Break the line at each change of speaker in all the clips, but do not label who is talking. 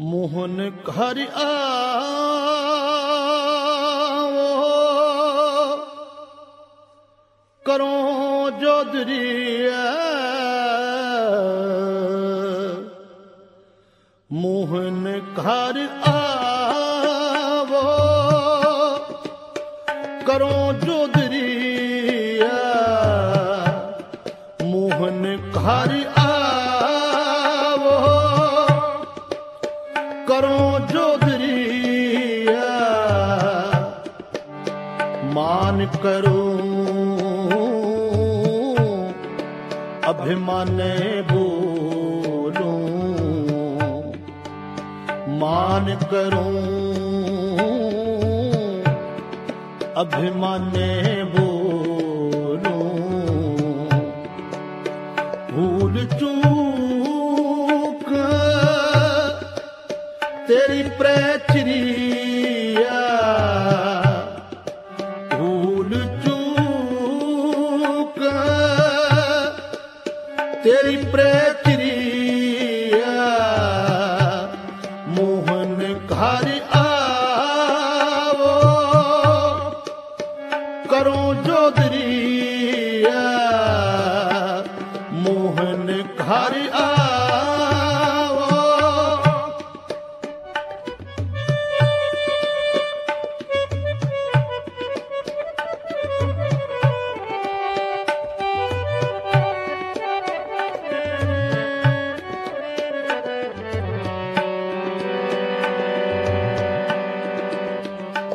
ਮੋਹਨ ਘਰ ਆਵੋ। ਕਰੋ ਜੋਦਰੀਐ ਮੋਹਨ ਘਰ ਆਵੋ। ਕਰੋ ਮਾਨ ਕਰੋ। ਅਭਿਮਾਨੇ ਬੋਲੂ। ਮਾਨ ਕਰੋ। ਅਭਿਮਾਨੇ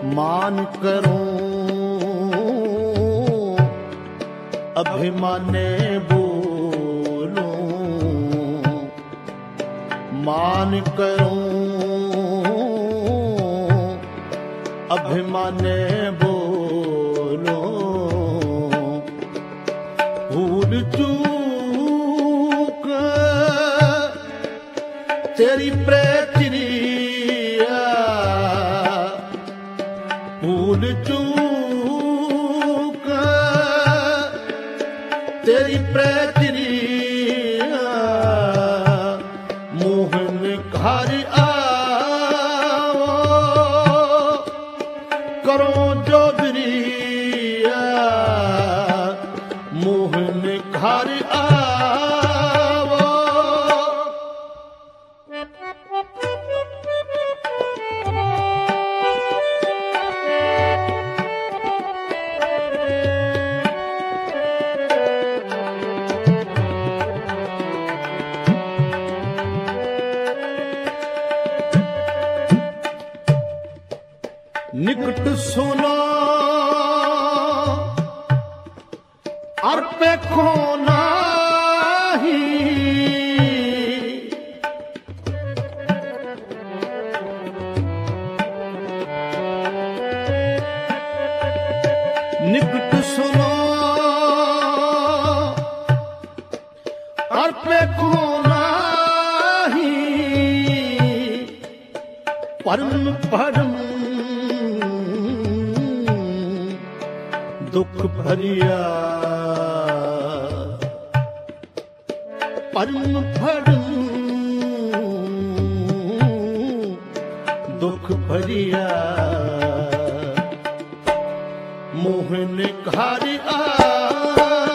ਮਾਨ ਕਰੋ ਅਭਿਮਾਨੇ ਬੋਲੋ। ਮਾਨ ਕਰੋ ਅਭਿਮਾਨੇ ਬੋਲੋ। ਭੂਲ ਚੂਕ ਤੇਰੀ ਪ੍ਰੇਮ ਪਰਮ ਪਰਮ ਦੁੱਖ ਭਰਿਆ। ਮੋਹਨ ਘਰ ਆਵੋ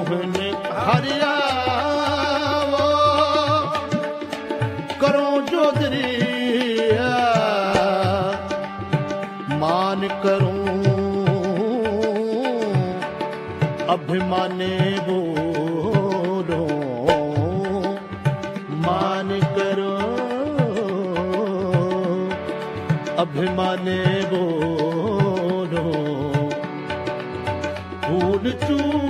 ਮੋਹਨ ਹਰਿਆ ਕਰੋ ਜੋਦਰੀਆ ਮਾਨ ਕਰੋ ਅਭਿਮਾਨੇ ਬੋਲੋ। ਮਾਨ ਕਰੋ ਅਭਿਮਾਨੇ ਬੋਲੋ। ਚੂ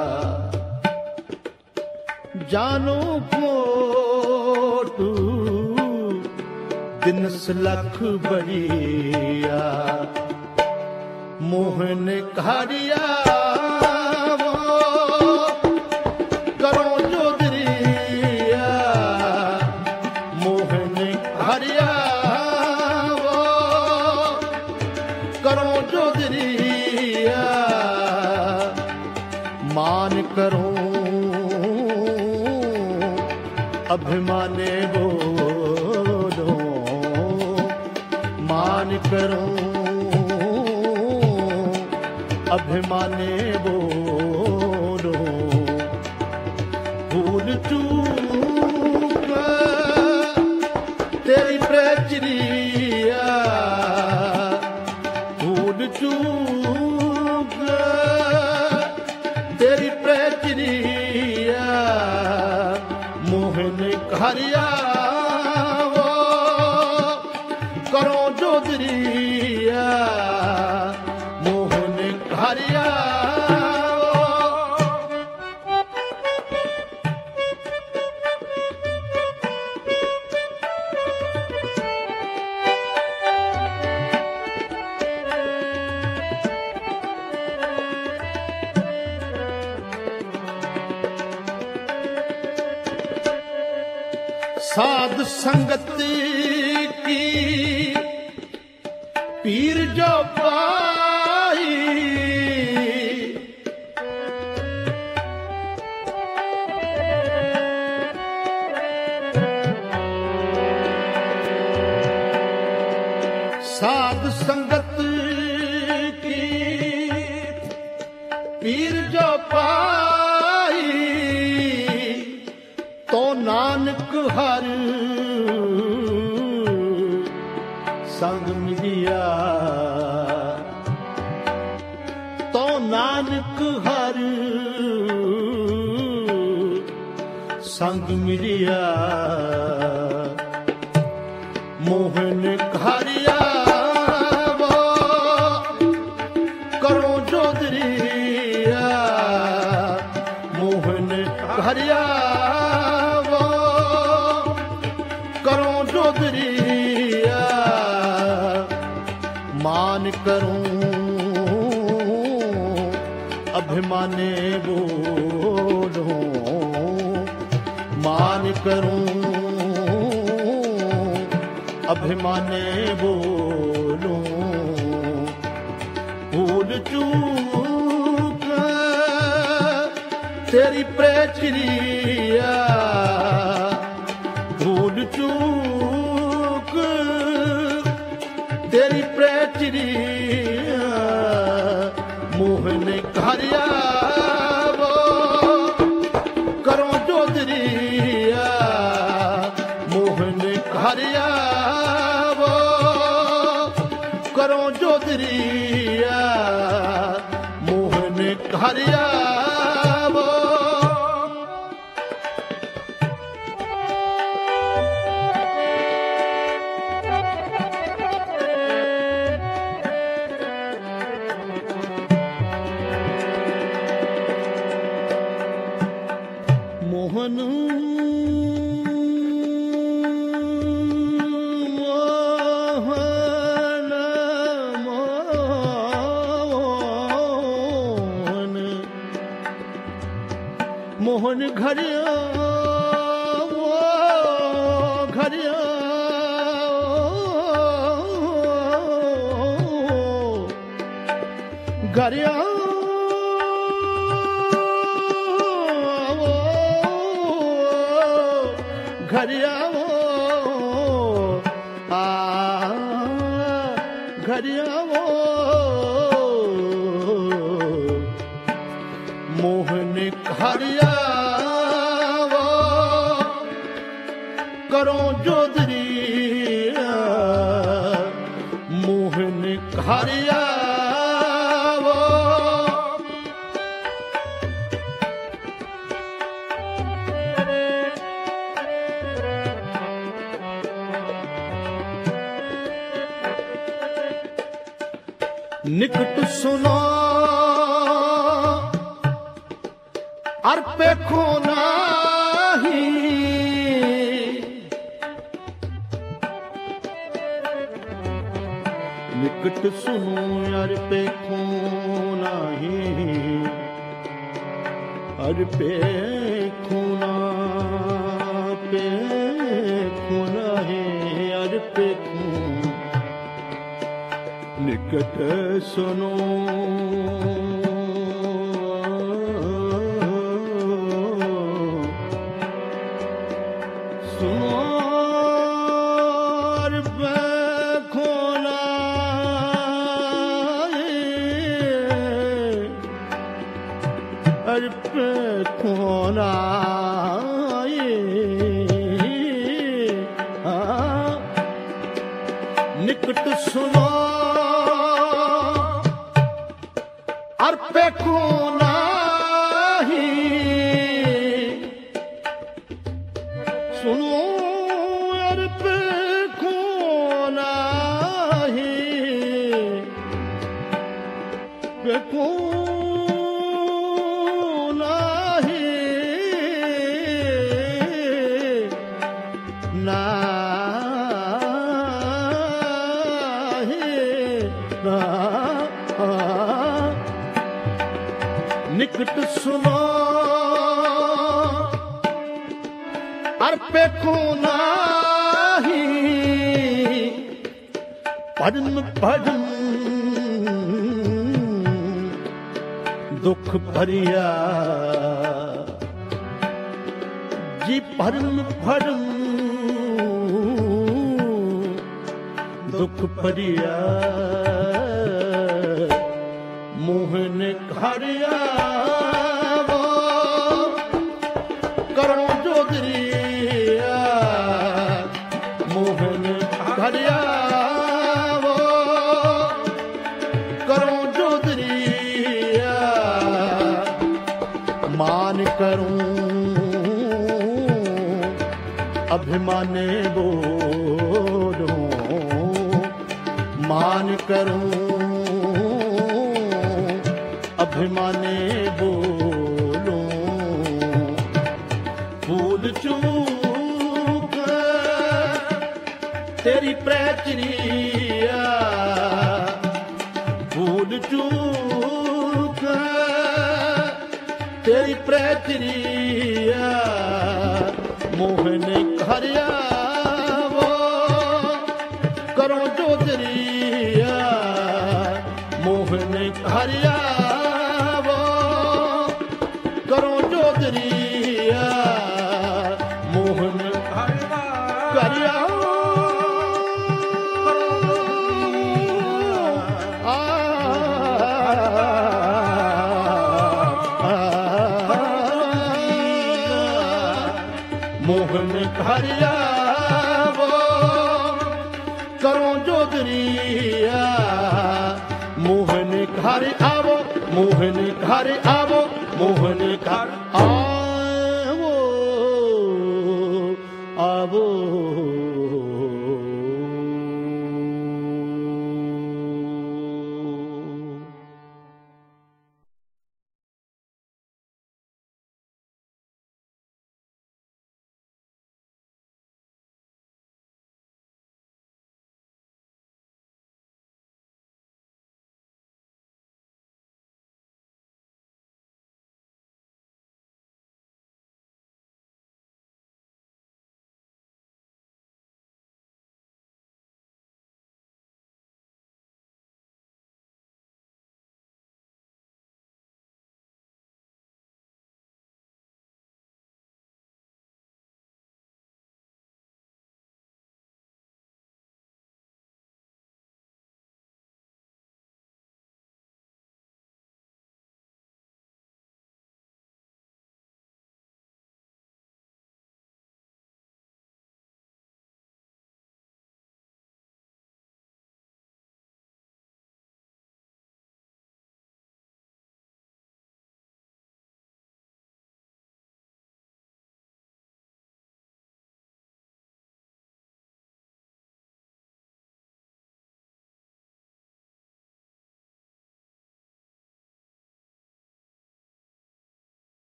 ਜਾਨੋ ਤੂੰ ਦਿਨਸ ਲਖ ਬੜੀਆ। ਮੋਹਨ ਘਾਰਿਆ Hey, ਸਾਧ ਸੰਗਤੀ ਮੋਹਨ ਘਰਿਆ ਨਿਕਟ ਸੁਨੂ ਅਰ ਪੇਖੋ ਨਾਹੀ ਅਰ ਪੇਖੋ ਨਾ ਪੇਖੋ ਨਾਹੀ ਅਰ ਪੇਖੋ ਨਿਕਟ ਸੁਨੂ ਭਜਨ। ਦੁੱਖ ਭਰਿਆ। ਜੀ ਭਰਮ ਭਰਮ ਦੁੱਖ ਭਰਿਆ। ਮੋਹਨ ਘਰਿਆ। अभिमाने बोलो मान करूं ਹਰ ਆਵੋ ਮੋਹਨ ਕਰ